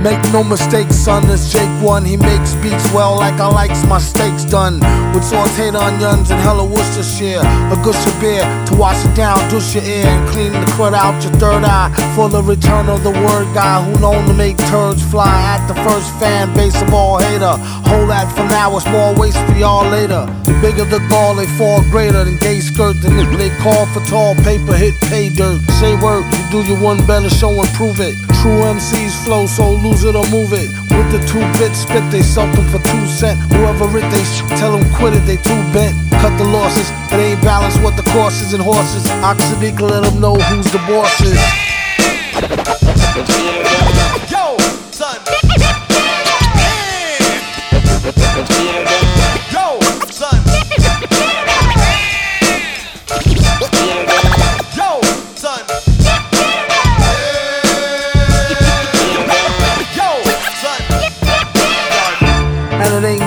Make no mistake, son, this Jake one. He makes beats well like I likes my steaks done. With sauteed onions and hella Worcestershire. A good beer to wash it down, douche your ear, and clean the crud out your third eye. For the return of the word guy who known to make turds fly at the first fan base of all hater. Hold that for now, it's more waste for y'all later. The bigger the gall, they fall greater than gay skirt. The they call for tall paper, hit pay dirt. Say word, do your one better, show and prove it. True MCs flow, so lose it or move it. With the two bit spit, they them for two cent. Whoever it they sh- tell them quit it, they too bent. Cut the losses, it ain't balanced what the courses and horses. Oxydica let them know who's the bosses.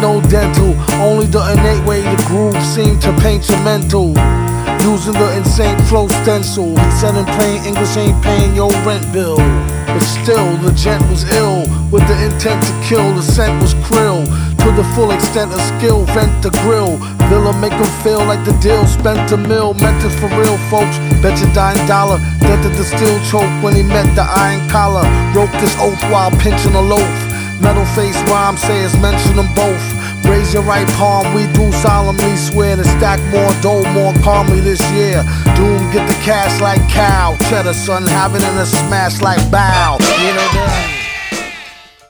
No dental, only the innate way the groove seemed to paint your mental. Using the insane flow stencil. He said in plain English ain't paying your rent bill. But still, the gent was ill with the intent to kill. The scent was krill to the full extent of skill. Vent the grill. Villa make him feel like the deal spent a mill. Meant it for real, folks. Bet your dime dollar. Dented the steel choke when he met the iron collar. Broke his oath while pinching a loaf. Metal face rhyme says mention them both. Raise your right palm, we do solemnly swear to stack more dough more calmly this year. Doom get the cash like cow. Cheddar son having in a smash like bow. You know that?